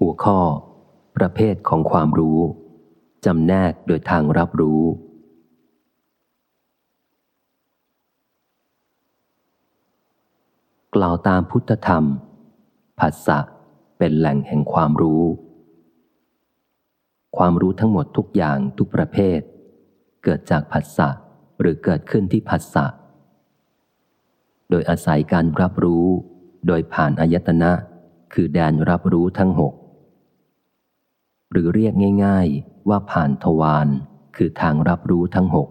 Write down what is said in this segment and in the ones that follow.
หัวข้อ ประเภทของความรู้จำแนกโดยทางรับรู้ กล่าวตามพุทธธรรมผัสสะเป็นแหล่งแห่งความรู้ ความรู้ทั้งหมดทุกอย่างทุกประเภท เกิดจากผัสสะหรือเกิดขึ้นที่ผัสสะโดยอาศัยการรับรู้ โดยผ่านอายตนะ คือแดนรับรู้ทั้งหก หรือเรียกง่าย ๆ ว่าผ่านทวารคือทางรับรู้ทั้งหก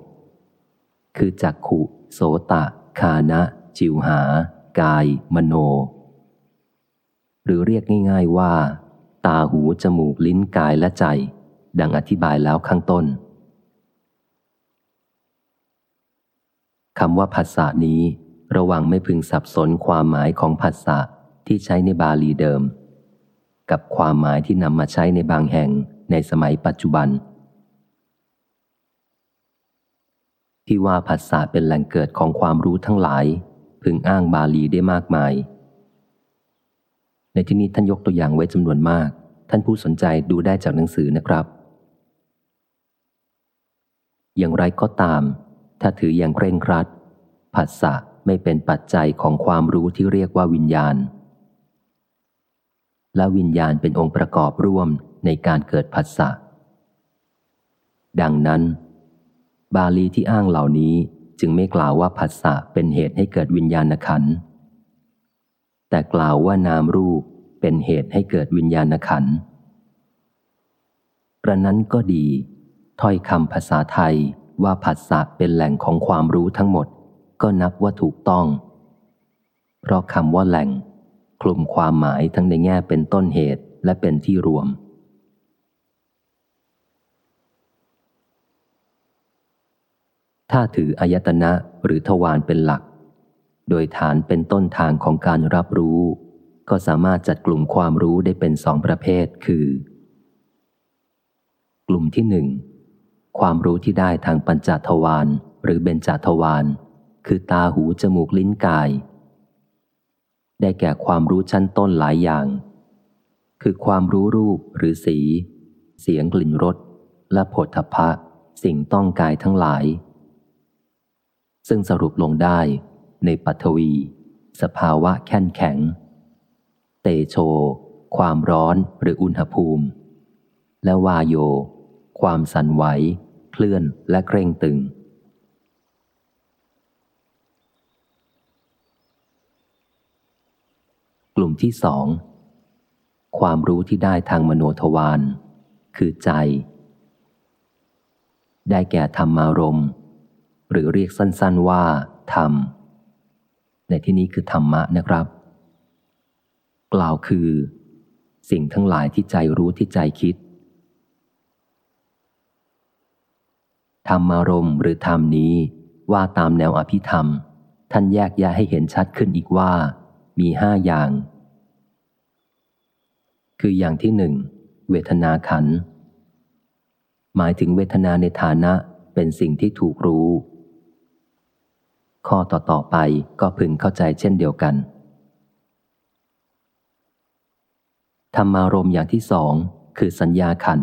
คือจักขุ โสตะ คานะ จิวหา กาย มโน หรือเรียกง่าย ๆว่า ตาหูจมูกลิ้นกายและใจ ดังอธิบายแล้วข้างต้นคำว่าภาษานี้ ระวังไม่พึงสับสนความหมายของภาษาที่ใช้ในบาลีเดิม กับความหมายที่นำมาใช้ในบางแห่งในสมัยปัจจุบัน ที่ว่าภาษาเป็นแหล่งเกิดของความรู้ทั้งหลาย พึงอ้างบาลีได้มากมาย ในที่นี้ท่านยกตัวอย่างไว้จำนวนมาก ท่านผู้สนใจดูได้จากหนังสือนะครับ อย่างไรก็ตาม ถ้าถืออย่างเคร่งครัดผัสสะไม่เป็นปัจจัยของความรู้ที่เรียกว่าวิญญาณ และวิญญาณเป็นองค์ประกอบร่วมในการเกิดผัสสะ ดังนั้น บาลีที่อ้างเหล่านี้จึงไม่กล่าวว่าผัสสะเป็นเหตุให้เกิดวิญญาณขันธ์แต่กล่าวว่านามรูปเป็นเหตุให้เกิดวิญญาณขันธ์ประนั้นก็ดี ถ้อยคำภาษาไทยว่าผัสสะเป็นแหล่งของความรู้ทั้งหมด ก็นับว่าถูกต้อง เพราะคำว่าแหล่ง คลุมความหมายทั้งในแง่เป็นต้นเหตุและเป็นที่รวม ถ้าถืออายตนะหรือทวารเป็นหลัก โดยฐานเป็นต้นทางของการรับรู้ ก็สามารถจัดกลุ่มความรู้ได้เป็นสองประเภท คือ กลุ่มที่หนึ่งความรู้ที่ได้ทางปัญจทวารหรือเบญจทวารคือตาหูจมูกลิ้นกาย ได้แก่ความรู้ชั้นต้นหลายอย่าง คือความรู้รูปหรือสี เสียงกลิ่นรสและผลทพะ สิ่งต้องกายทั้งหลาย ซึ่งสรุปลงได้ในปัทวี สภาวะแข็งแข็ง เตโช ความร้อนหรืออุณหภูมิ และวาโย ความสั่นไหว เคลื่อนและเคร่งตึง ลุ่มที่สอง ความรู้ที่ได้ทางมโนทวาร คือใจ ได้แก่ธรรมารมหรือเรียกสั้นๆว่า ธรรม ในที่นี้คือธรรมะนะครับ กล่าวคือ สิ่งทั้งหลายที่ใจรู้ที่ใจคิด ธรรมารมหรือธรรมนี้ว่าตามแนวอภิธรรม ท่านแยกแยะให้เห็นชัดขึ้นอีกว่า มีห้าอย่าง คืออย่างที่หนึ่งเวทนาขัน หมายถึงเวทนาในฐานะเป็นสิ่งที่ถูกรู้ ข้อต่อๆไปก็พึงเข้าใจเช่นเดียวกันธรรมารมอย่างที่สองคือสัญญาขัน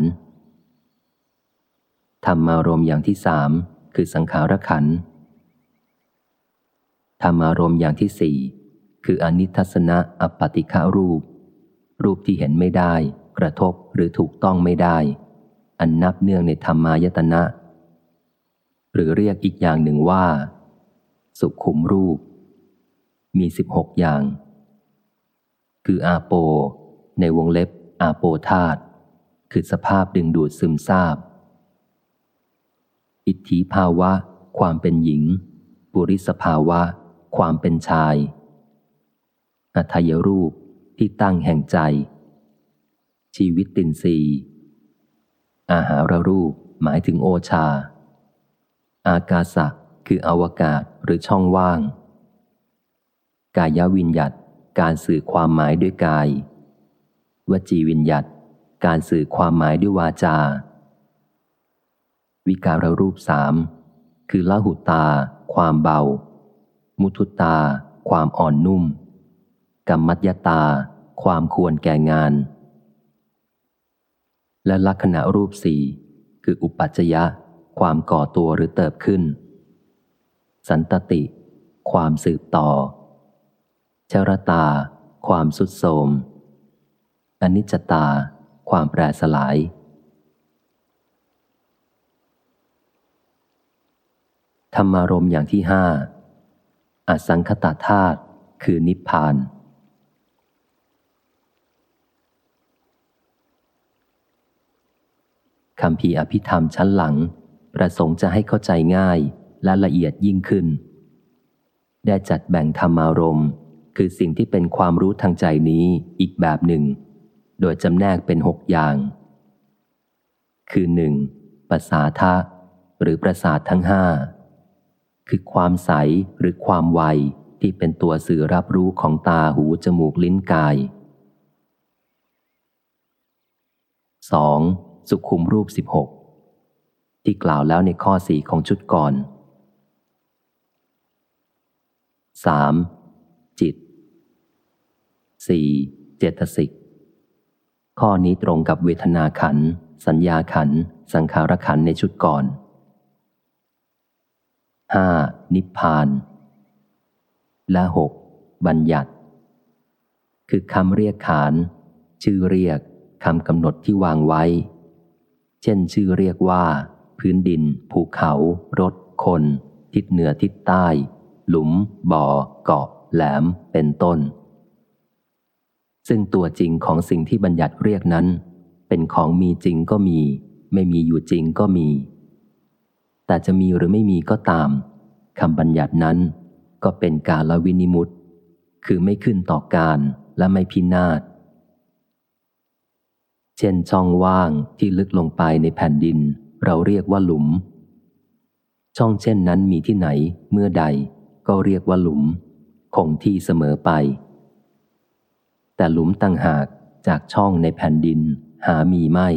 ธรรมารมอย่างที่สามคือสังขารขันธรรมารมอย่างที่สี่คืออนิทัศนะอปปติฆารูป รูปที่เห็นไม่ได้ กระทบหรือถูกต้องไม่ได้ อันนับเนื่องในธรรมายตนะ หรือเรียกอีกอย่างหนึ่งว่า สุขุมรูป มีสิบหกอย่าง คืออาโป ในวงเล็บอาโปธาตคือสภาพดึงดูดซึมซาบ อิทธิภาวะ ความเป็นหญิง ปุริสภาวะ ความเป็นชายอัทยรูป ที่ตั้งแห่งใจ ชีวิตตินรีอาหารรูปหมายถึงโอชา อากาสะคืออวกาศหรือช่องว่าง กายวิญญัตการสื่อความหมายด้วยกาย วจีวิญญัตการสื่อความหมายด้วยวาจา วิการรูปสามคือละหุตา ความเบา มุทุตา ความอ่อนนุ่ม กรรมัตยตา ความควรแก่งาน และลักษณะรูปสี่คืออุปัจจยะ ความก่อตัวหรือเติบขึ้น สันตติ ความสืบต่อ ชรตา ความสุดโทมอนิจจตา ความแปรสลาย ธรรมารมอย่างที่ห้าอสังคตาธาตุคือนิพพาน คำพีอภิธรรมชั้นหลัง ประสงค์จะให้เข้าใจง่ายและละเอียดยิ่งขึ้น ได้จัดแบ่งธรรมารมณ์ คือสิ่งที่เป็นความรู้ทางใจนี้อีกแบบหนึ่ง โดยจำแนกเป็นหกอย่าง คือหนึ่งภาษาทะหรือประสาททั้งห้าคือความใสหรือความไวที่เป็นตัวสื่อรับรู้ของตาหูจมูกลิ้นกาย 2. สุขุมรูป 16 ที่กล่าวแล้วในข้อสี่ของชุดก่อน 3. จิต 4. เจตสิก ข้อนี้ตรงกับเวทนาขัน สัญญาขัน สังขารขันในชุดก่อน 5. นิพพาน และ 6. บัญญัติ คือคำเรียกขาน ชื่อเรียกคำกำหนดที่วางไว้ เช่นชื่อเรียกว่า พื้นดิน ภูเขา รถ คน ทิศเหนือทิศใต้ หลุม บ่อ เกาะ แหลม เป็นต้น ซึ่งตัวจริงของสิ่งที่บัญญัติเรียกนั้น เป็นของมีจริงก็มี ไม่มีอยู่จริงก็มี แต่จะมีหรือไม่มีก็ตามคำบัญญัตินั้น ก็เป็นกาลวินิมุตคือไม่ขึ้นต่อการและไม่พินาศ เช่นช่องว่างที่ลึกลงไปในแผ่นดิน เราเรียกว่าหลุม ช่องเช่นนั้นมีที่ไหนเมื่อใด ก็เรียกว่าหลุม คงที่เสมอไป แต่หลุมต่างหากจากช่องในแผ่นดินหามีไม่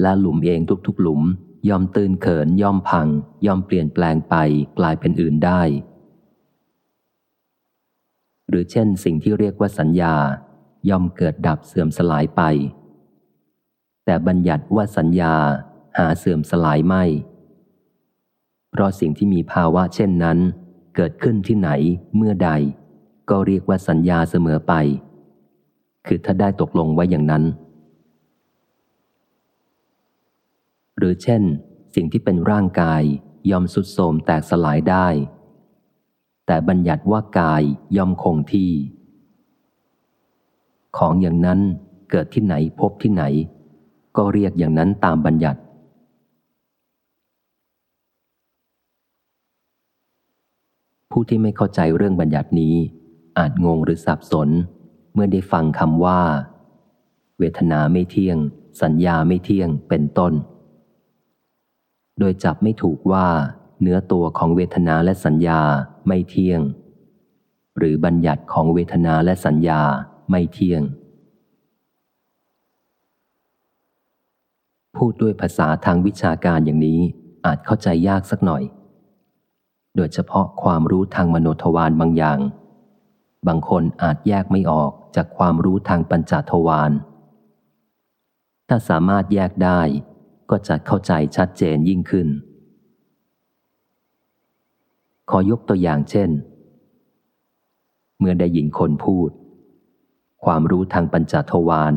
และหลุมเองทุกๆหลุมย่อมตื่นเขินย่อมพัง ย่อมเปลี่ยนแปลงไปกลายเป็นอื่นได้ หรือเช่นสิ่งที่เรียกว่าสัญญา ย่อมเกิดดับเสื่อมสลายไป แต่บัญญัติว่าสัญญาหาเสื่อมสลายไม่ เพราะสิ่งที่มีภาวะเช่นนั้น เกิดขึ้นที่ไหนเมื่อใด ก็เรียกว่าสัญญาเสมอไป คือถ้าได้ตกลงไว้อย่างนั้น หรือเช่น สิ่งที่เป็นร่างกายยอมสุดโทมแตกสลายได้ แต่บัญญัติว่ากายยอมคงที่ ของอย่างนั้นเกิดที่ไหนพบที่ไหน ก็เรียกอย่างนั้นตามบัญญัติ ผู้ที่ไม่เข้าใจเรื่องบัญญัตินี้ อาจงงหรือสับสน เมื่อได้ฟังคำว่า เวทนาไม่เที่ยง สัญญาไม่เที่ยงเป็นต้น โดยจับไม่ถูกว่า เนื้อตัวของเวทนาและสัญญาไม่เที่ยง หรือบัญญัติของเวทนาและสัญญา ไม่เที่ยง พูดด้วยภาษาทางวิชาการอย่างนี้อาจเข้าใจยากสักหน่อย โดยเฉพาะความรู้ทางมโนทวารบางอย่าง บางคนอาจแยกไม่ออกจากความรู้ทางปัญจทวาร ถ้าสามารถแยกได้ก็จะเข้าใจชัดเจนยิ่งขึ้น ขอยกตัวอย่างเช่น เมื่อได้ยินคนพูด ความรู้ทางปัญจทวาร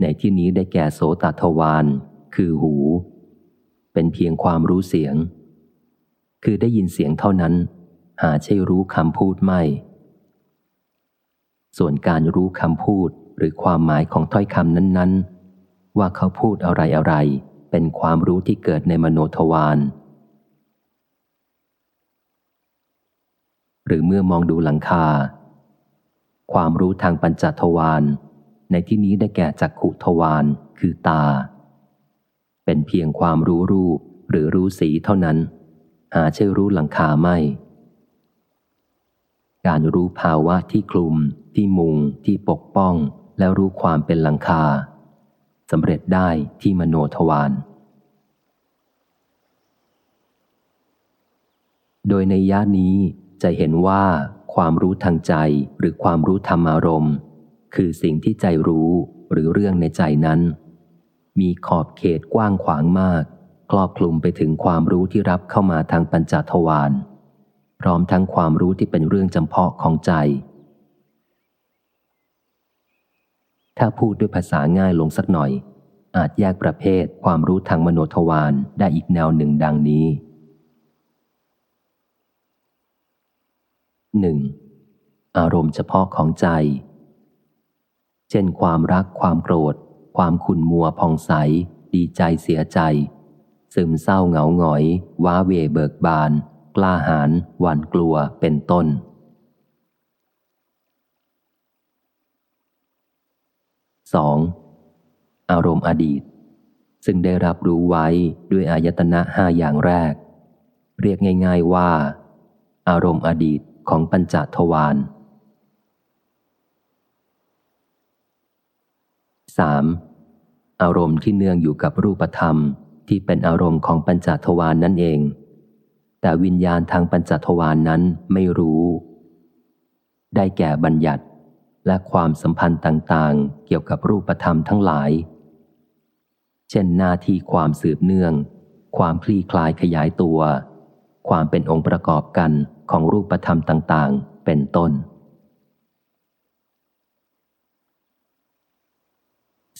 ในที่นี้ได้แก่โสตทวารคือหู เป็นเพียงความรู้เสียง คือได้ยินเสียงเท่านั้น หาใช่รู้คำพูดไม่ ส่วนการรู้คำพูดหรือความหมายของถ้อยคำนั้น ๆ ว่าเขาพูดอะไรอะไรเป็นความรู้ที่เกิดในมโนทวารหรือเมื่อมองดูหลังคา ความรู้ทางปัญจทวารในที่นี้ได้แก่จักขุทวารคือตา เป็นเพียงความรู้รูปหรือรู้สีเท่านั้น หาใช่รู้หลังคาไม่ การรู้ภาวะที่คลุม ที่มุง ที่ปกป้อง แล้วรู้ความเป็นหลังคาสำเร็จได้ที่มโนทวารโดยในย่านี้จะเห็นว่า ความรู้ทางใจหรือความรู้ธรรมารมณ์ คือสิ่งที่ใจรู้หรือเรื่องในใจนั้น มีขอบเขตกว้างขวางมาก ครอบคลุมไปถึงความรู้ที่รับเข้ามาทางปัญจทวารพร้อมทั้งความรู้ที่เป็นเรื่องจำเพาะของใจ ถ้าพูดด้วยภาษาง่ายลงสักหน่อย อาจแยกประเภทความรู้ทางมโนทวารได้อีกแนวหนึ่งดังนี้ 1. อารมณ์เฉพาะของใจ เช่นความรักความโกรธ ความขุ่นมัวผ่องใส ดีใจเสียใจ ซึมเศร้าเหงาหงอย ว้าเวเบิกบาน กล้าหาญหวั่นกลัวเป็นต้น 2. อารมณ์อดีต ซึ่งได้รับรู้ไว้ด้วยอายตนะห้าอย่างแรก เรียกง่าย ๆว่า อารมณ์อดีต ของปัญจทวาร 3. อารมณ์ที่เนื่องอยู่กับรูปธรรมที่เป็นอารมณ์ของปัญจทวารนนั่นเอง แต่วิญญาณทางปัญจทวารนนั้นไม่รู้ ได้แก่บัญญัติและความสัมพันธ์ต่างๆ เกี่ยวกับรูปธรรมทั้งหลาย เช่นหน้าที่ความสืบเนื่อง ความคลี่คลายขยายตัว ความเป็นองค์ประกอบกัน ของรูปธรรมต่าง ๆ เป็นต้น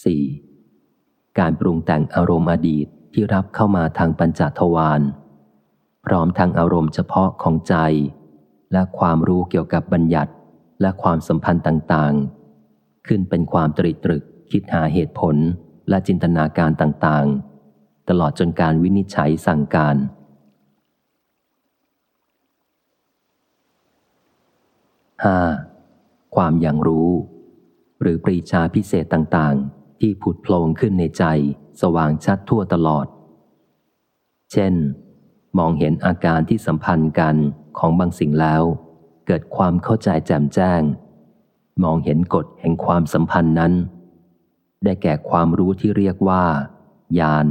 4. การปรุงแต่งอารมณ์อดีตที่รับเข้ามาทางปัญจทวารพร้อมทางอารมณ์เฉพาะของใจ และความรู้เกี่ยวกับบัญญัติและความสัมพันธ์ต่าง ๆ ขึ้นเป็นความตริตรึกคิดหาเหตุผลและจินตนาการต่าง ๆ ตลอดจนการวินิจฉัยสั่งการ 5. ความอย่างรู้ หรือปรีชาพิเศษต่างๆ ที่ผุดโผล่ขึ้นในใจ สว่างชัดทั่วตลอด เช่น มองเห็นอาการที่สัมพันธ์กันของบางสิ่งแล้ว เกิดความเข้าใจแจ่มแจ้ง มองเห็นกฎแห่งความสัมพันธ์นั้น ได้แก่ความรู้ที่เรียกว่าญาณ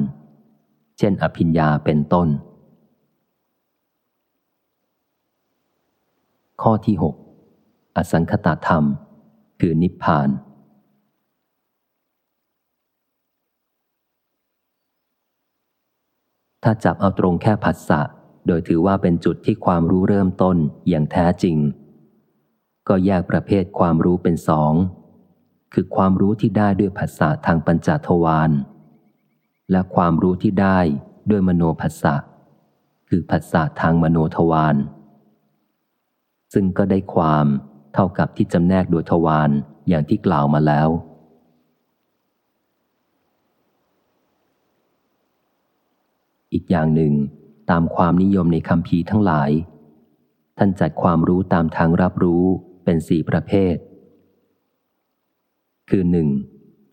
เช่น อภิญญาเป็นต้น ข้อที่ 6 อสังคตาธรรม คือนิพพาน ถ้าจับเอาตรงแค่ผัสสะ โดยถือว่าเป็นจุดที่ความรู้เริ่มต้นอย่างแท้จริง ก็แยกประเภทความรู้เป็นสอง คือความรู้ที่ได้ด้วยผัสสะทางปัญจทวาร และความรู้ที่ได้ด้วยมโนผัสสะ คือผัสสะทางมโนทวารซึ่งก็ได้ความ เท่ากับที่จำแนกโดยทวารอย่างที่กล่าวมาแล้ว อีกอย่างหนึ่ง ตามความนิยมในคำพีทั้งหลาย ท่านจัดความรู้ตามทางรับรู้เป็นสี่ประเภท คือหนึ่ง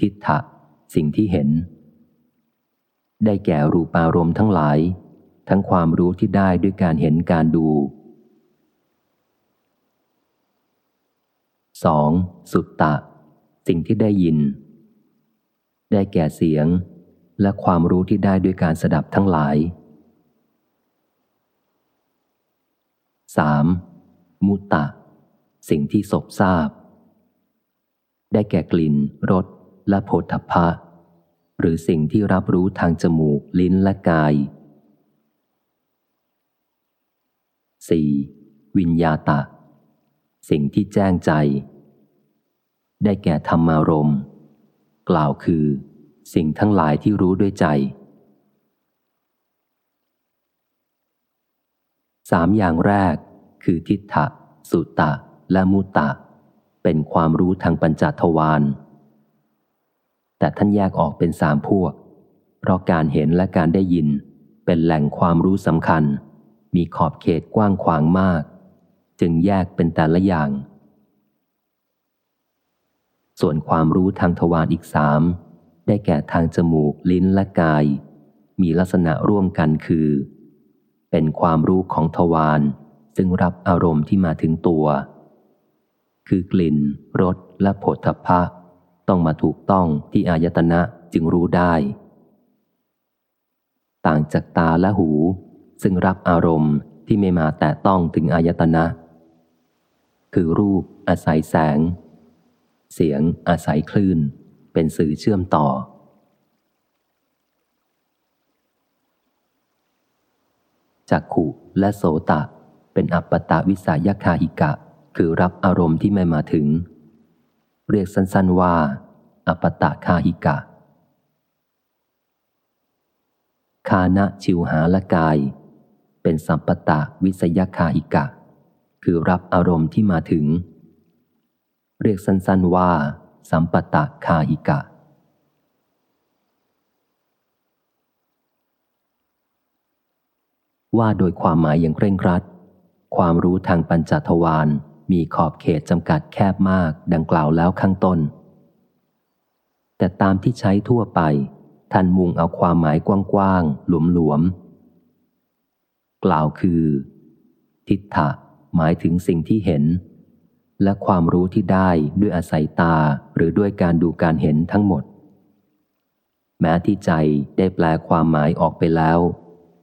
ทิฏฐะสิ่งที่เห็น ได้แก่รูปารมณ์ทั้งหลาย ทั้งความรู้ที่ได้ด้วยการเห็นการดู 2. สุตตะ สิ่งที่ได้ยิน ได้แก่เสียง และความรู้ที่ได้ด้วยการสดับทั้งหลาย 3. มุตตะ สิ่งที่ศพทราบ ได้แก่กลิ่นรสและโผฏฐัพพะ หรือสิ่งที่รับรู้ทางจมูกลิ้นและกาย 4. วิญญาตะ สิ่งที่แจ้งใจ ได้แก่ธรรมารม์กล่าวคือ สิ่งทั้งหลายที่รู้ด้วยใจสามอย่างแรกคือทิฏฐะสุตตะและมุตตะ เป็นความรู้ทางปัญจทวารแต่ท่านแยกออกเป็นสามพวก เพราะการเห็นและการได้ยิน เป็นแหล่งความรู้สำคัญ มีขอบเขตกว้างขวางมาก จึงแยกเป็นแต่ละอย่าง ส่วนความรู้ทางทวารอีกสามได้แก่ทางจมูกลิ้นและกาย มีลักษณะร่วมกันคือ เป็นความรู้ของทวารซึ่งรับอารมณ์ที่มาถึงตัว คือกลิ่นรสและผลทพะ ต้องมาถูกต้องที่อายตนะจึงรู้ได้ ต่างจากตาและหู ซึ่งรับอารมณ์ที่ไม่มาแต่ต้องถึงอายตนะ คือรูปอาศัยแสง เสียงอาศัยคลื่น เป็นสื่อเชื่อมต่อ จักขุและโสตะ เป็นอัปปตะวิสายคาหิกะ คือรับอารมณ์ที่ไม่มาถึง เรียกสั้นๆว่า อัปปตะคาหิกะ คานะชิวหาละกาย เป็นสัมปตะวิสยคาหิกะ คือรับอารมณ์ที่มาถึง เรียกสั้นๆว่า สัมปตะคาหิกะ ว่าโดยความหมายอย่างเคร่งครัด ความรู้ทางปัญจทวารมีขอบเขตจำกัดแคบมากดังกล่าวแล้วข้างต้น แต่ตามที่ใช้ทั่วไป ท่านมุงเอาความหมายกว้างๆ หลวมๆ กล่าวคือ ทิฏฐะหมายถึงสิ่งที่เห็น และความรู้ที่ได้ด้วยอาศัยตาหรือด้วยการดูการเห็นทั้งหมด แม้ที่ใจได้แปลความหมายออกไปแล้ว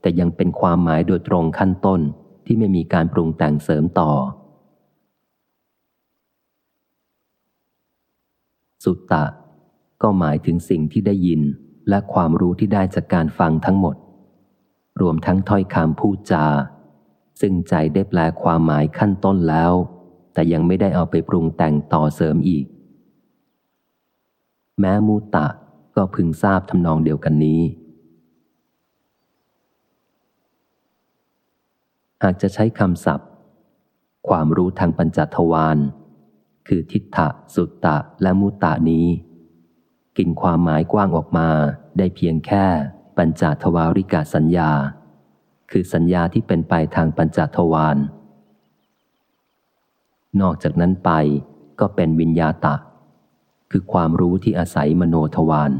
แต่ยังเป็นความหมายโดยตรงขั้นต้นที่ไม่มีการปรุงแต่งเสริมต่อ สุตตะ ก็หมายถึงสิ่งที่ได้ยินและความรู้ที่ได้จากการฟังทั้งหมด รวมทั้งถ้อยคำพูดจา ซึ่งใจได้แปลความหมายขั้นต้นแล้ว แต่ยังไม่ได้เอาไปปรุงแต่งต่อเสริมอีก แม้มูตะก็พึงทราบทำนองเดียวกันนี้ หากจะใช้คำศัพท์ ความรู้ทางปัญจทวารคือทิฏฐะสุตตะและมุตตะนี้ กินความหมายกว้างออกมาได้เพียงแค่ปัญจทวาริกาสัญญา คือสัญญาที่เป็นไปทางปัญจทวาร นอกจากนั้นไปก็เป็นวิญญาตะ คือความรู้ที่อาศัยมโนทวาร